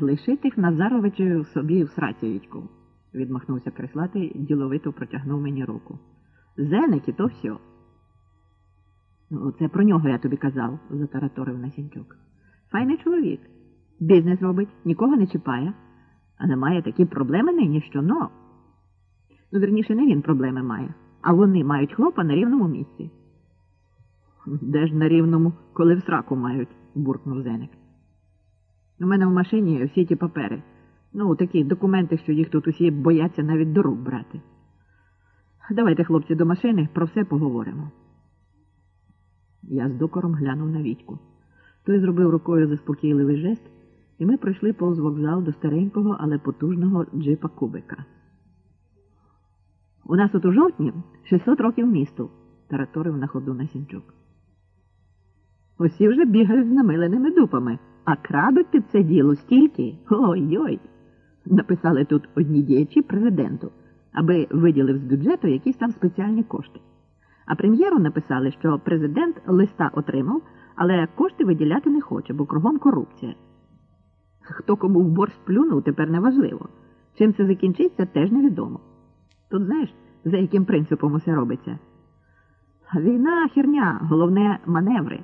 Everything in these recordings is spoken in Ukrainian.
Лиши тих Назаровичів собі в сраці, Вітьку, відмахнувся Крислатий, діловито протягнув мені руку. Зеники, то все. Ну, це про нього я тобі казав, затараторив Насінчук. Файний чоловік. Бізнес робить, нікого не чіпає, а не має такі проблеми нині, що но. Ну, вірніше, не він проблеми має, а вони мають хлопа на рівному місці. Де ж на рівному, коли в сраку мають, буркнув Зеник. У мене в машині всі ті папери. Ну, такі документи, що їх тут усі бояться навіть до рук брати. Давайте, хлопці, до машини, про все поговоримо. Я з докором глянув на Вітьку. Той зробив рукою заспокійливий жест, і ми пройшли повз вокзал до старенького, але потужного джипа кубика. У нас от у жовтні 600 років місту, тараторив на ходу Насінчук. Усі вже бігають з намиленими дупами, а крадуть під це діло стільки. Ой-ой. Написали тут одні діячі президенту, аби виділив з бюджету якісь там спеціальні кошти. А прем'єру написали, що президент листа отримав, але кошти виділяти не хоче, бо кругом корупція. Хто кому в борщ плюнув, тепер не важливо. Чим це закінчиться, теж невідомо. Тут знаєш, за яким принципом усе робиться? Війна херня, головне маневри.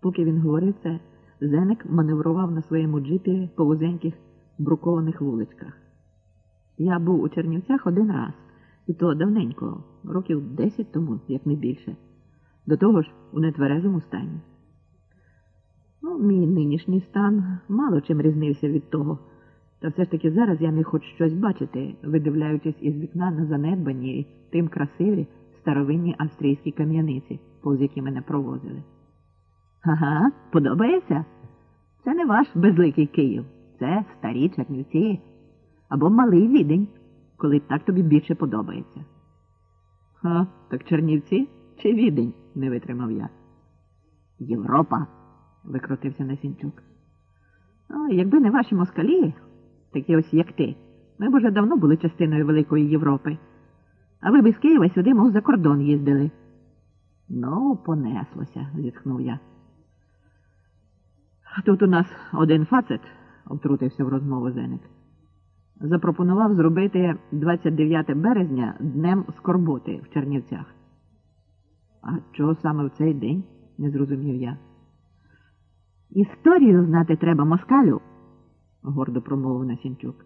Поки він говорив це, Зеник маневрував на своєму джипі по вузеньких брукованих вуличках. Я був у Чернівцях один раз, і то давненько, років десять тому, як не більше. До того ж, у нетверезому стані. Ну, мій нинішній стан мало чим різнився від того. Та все ж таки зараз я міг хоч щось бачити, видивляючись із вікна на занедбані, тим красиві старовинні австрійські кам'яниці, повз які мене провозили. Ага, подобається? Це не ваш безликий Київ, це старі Чернівці або малий відень, коли так тобі більше подобається. Ха, так Чернівці чи відень? не витримав я. Європа, викрутився Насінчук. Ну, якби не ваші москалі, такі ось як ти, ми б уже давно були частиною Великої Європи. А ви б із Києва сюди, мов за кордон їздили. Ну, понеслося, зітхнув я. Тут у нас один фацет, втрутився в розмову Зеник. Запропонував зробити 29 березня днем скорботи в Чернівцях. А чого саме в цей день? не зрозумів я. Історію знати треба москалю, гордо промовив Насінчук.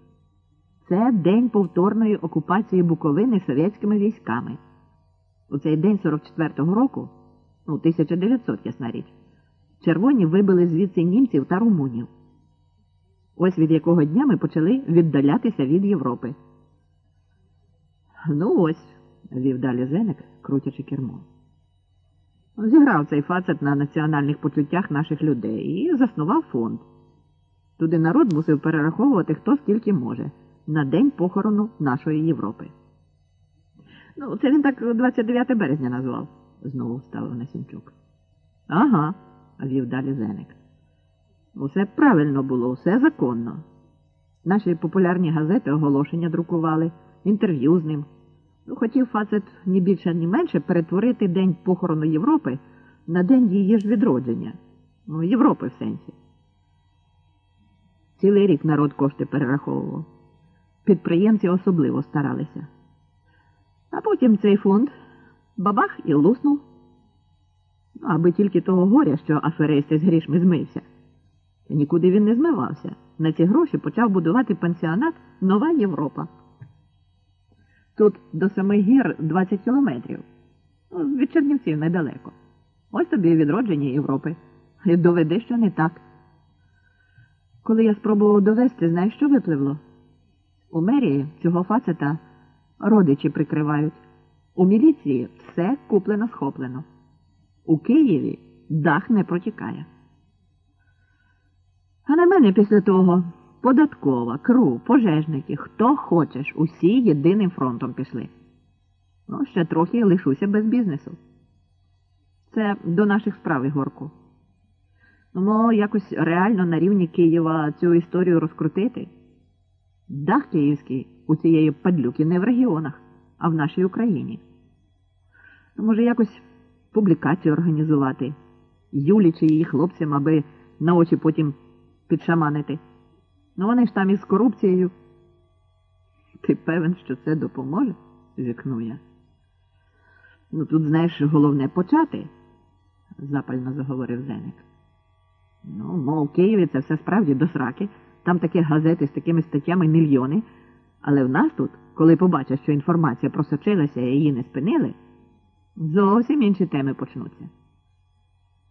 Це день повторної окупації Буковини совєтськими військами. У цей день 44-го року, ну, 1900, ясна річ, червоні вибили звідси німців та румунів. Ось від якого дня ми почали віддалятися від Європи. Ну ось, вів далі Зеник, крутячи кермо. Зіграв цей фацет на національних почуттях наших людей і заснував фонд. Туди народ мусив перераховувати хто скільки може на день похорону нашої Європи. Ну, це він так 29 березня назвав, знову вставив Насінчук. Ага, вів далі Зеник. Усе правильно було, все законно. Наші популярні газети оголошення друкували, інтерв'ю з ним. Ну, хотів фацет ні більше, ні менше перетворити День похорону Європи на день її ж відродження. Ну, Європи в сенсі. Цілий рік народ кошти перераховував. Підприємці особливо старалися. А потім цей фонд бабах і луснув. Аби тільки того горя, що аферисти з грішми змився. Нікуди він не змивався. На ці гроші почав будувати пансіонат Нова Європа. Тут до самих гір 20 кілометрів. Ну, від Чернівців недалеко. Ось тобі відродження Європи. І доведи, що не так. Коли я спробував довести, знаєш, що випливло? У мерії цього фацета родичі прикривають. У міліції все куплено схоплено. У Києві дах не протікає. А на мене після того податкова, кру, пожежники, хто хочеш, усі єдиним фронтом пішли. Ну, ще трохи лишуся без бізнесу. Це до наших справ, Ігорку. Ну, якось реально на рівні Києва цю історію розкрутити. Дах київський у цієї падлюки не в регіонах, а в нашій Україні. Ну, може, якось публікацію організувати, Юлі чи її хлопцям, аби на очі потім підшаманити. Ну вони ж там із корупцією. Ти певен, що це допоможе? зікнув я. Ну тут, знаєш, головне почати, запально заговорив Зеник. Ну, мов, Києві це все справді до сраки. Там такі газети з такими статтями мільйони. Але в нас тут, коли побачать, що інформація просочилася і її не спинили, зовсім інші теми почнуться.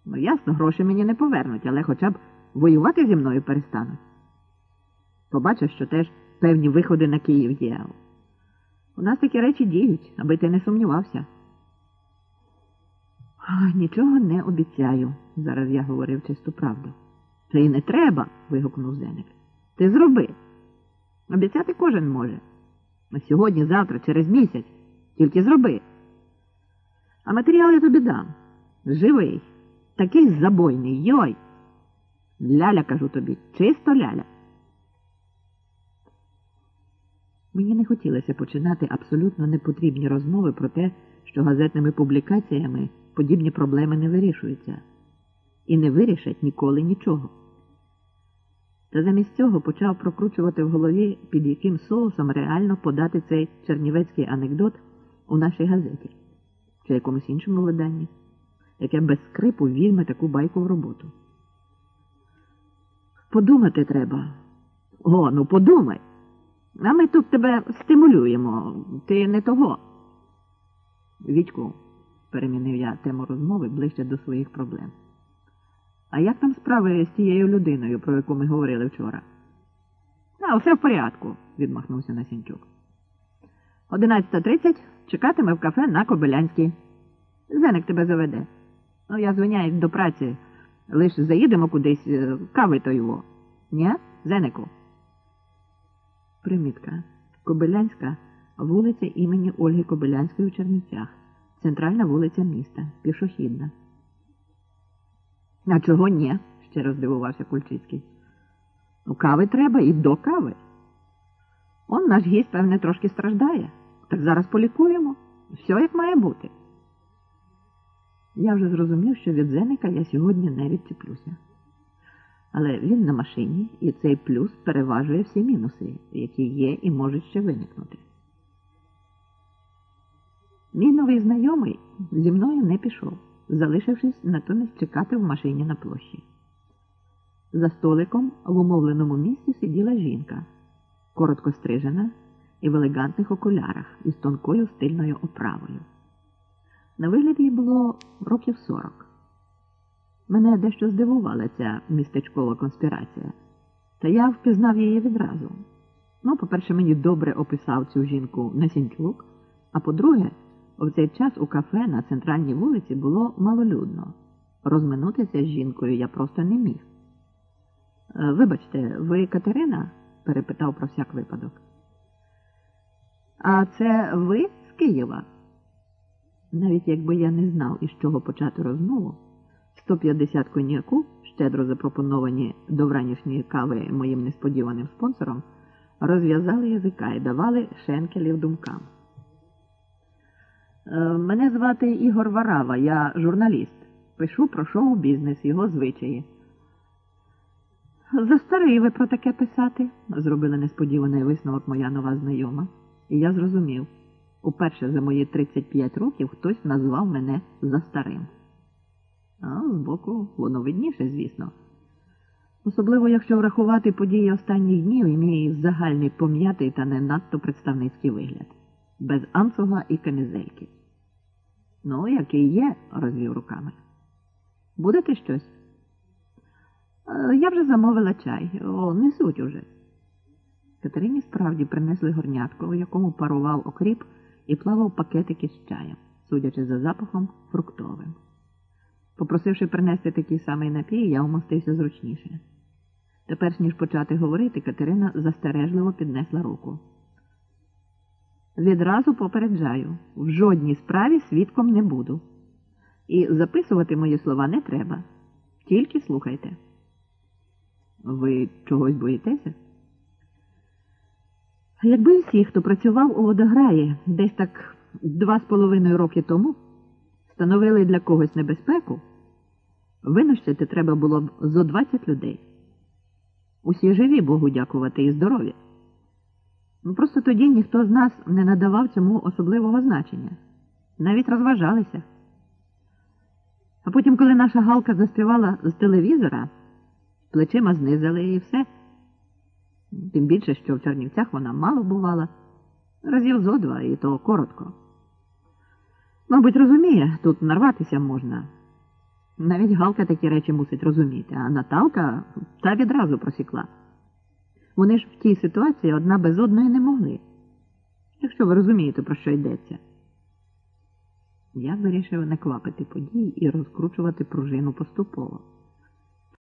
Ну, ясно, гроші мені не повернуть, але хоча б воювати зі мною перестануть. Побачиш, що теж певні виходи на Київ є. У нас такі речі діють, аби ти не сумнівався. А, нічого не обіцяю, зараз я говорив чисту правду. Це і не треба. вигукнув Зеник. Ти зроби. Обіцяти кожен може. На сьогодні, завтра, через місяць. Тільки зроби. А матеріал я тобі дам. Живий. Такий забойний. Йой. Ляля, кажу тобі, чисто ляля. Мені не хотілося починати абсолютно непотрібні розмови про те, що газетними публікаціями подібні проблеми не вирішуються і не вирішать ніколи нічого. Та замість цього почав прокручувати в голові, під яким соусом реально подати цей чернівецький анекдот у нашій газеті чи якомусь іншому виданні, яке без скрипу візьме таку байку в роботу. Подумати треба. О, ну подумай. А ми тут тебе стимулюємо. Ти не того. Вітьку, перемінив я тему розмови ближче до своїх проблем. А як там справи з тією людиною, про яку ми говорили вчора? А, все в порядку, відмахнувся Насінчук. 11.30 чекатиме в кафе на Кобилянській. Зеник тебе заведе. Ну, я звиняюсь до праці. Лише заїдемо кудись е, кави то його. Ні, Зенику? Примітка. Кобилянська вулиця імені Ольги Кобилянської у Чернівцях. Центральна вулиця міста. Пішохідна. А чого ні? ще роздивувався Кульчицький. Ну, кави треба і до кави. Он наш гість, певне, трошки страждає. Так зараз полікуємо. Все як має бути. Я вже зрозумів, що від Зеника я сьогодні не відчеплюся. Але він на машині, і цей плюс переважує всі мінуси, які є і можуть ще виникнути. Мій новий знайомий зі мною не пішов, залишившись натомість чекати в машині на площі. За столиком в умовленому місці сиділа жінка, коротко стрижена і в елегантних окулярах із тонкою стильною оправою. На вигляд їй було років сорок. Мене дещо здивувала ця містечкова конспірація, та я впізнав її відразу. Ну, по-перше, мені добре описав цю жінку Насінчук, а по-друге, в цей час у кафе на центральній вулиці було малолюдно. Розминутися з жінкою я просто не міг. «Е, Вибачте, ви Катерина? перепитав про всяк випадок. А це ви з Києва? Навіть якби я не знав, із чого почати розмову, 150 коньяку, щедро запропоновані до вранішньої кави моїм несподіваним спонсором, розв'язали язика і давали шенкелів думкам. «Е, Мене звати Ігор Варава, я журналіст. Пишу про шоу-бізнес, його звичаї. Застарий ви про таке писати, зробила несподіваний висновок моя нова знайома, і я зрозумів. Уперше за мої 35 років хтось назвав мене за старим. А збоку воно видніше, звісно. Особливо, якщо врахувати події останніх днів і мій загальний пом'ятий та не надто представницький вигляд, без анцуга і камізельки. Ну, який є, розвів руками. Будете щось? «Е, Я вже замовила чай. О, несуть уже. Катерині справді принесли горнятко, у якому парував окріп і плавав пакетики з чаєм, судячи за запахом фруктовим. Попросивши принести такий самий напій, я умостився зручніше. Тепер, ніж почати говорити, Катерина застережливо піднесла руку. Відразу попереджаю, в жодній справі свідком не буду. І записувати мої слова не треба. Тільки слухайте. Ви чогось боїтеся? Якби всі, хто працював у водограї десь так два з половиною роки тому, становили для когось небезпеку, винищити треба було б зо 20 людей. Усі живі, Богу дякувати, і здорові. Ну, Просто тоді ніхто з нас не надавав цьому особливого значення. Навіть розважалися. А потім, коли наша Галка заспівала з телевізора, плечима знизили і все. Тим більше, що в Чернівцях вона мало бувала, разів зо два, і то коротко. Мабуть, розуміє, тут нарватися можна. Навіть Галка такі речі мусить розуміти, а Наталка та відразу просікла. Вони ж в тій ситуації одна без одної не могли. Якщо ви розумієте, про що йдеться. Я вирішив не квапити подій і розкручувати пружину поступово.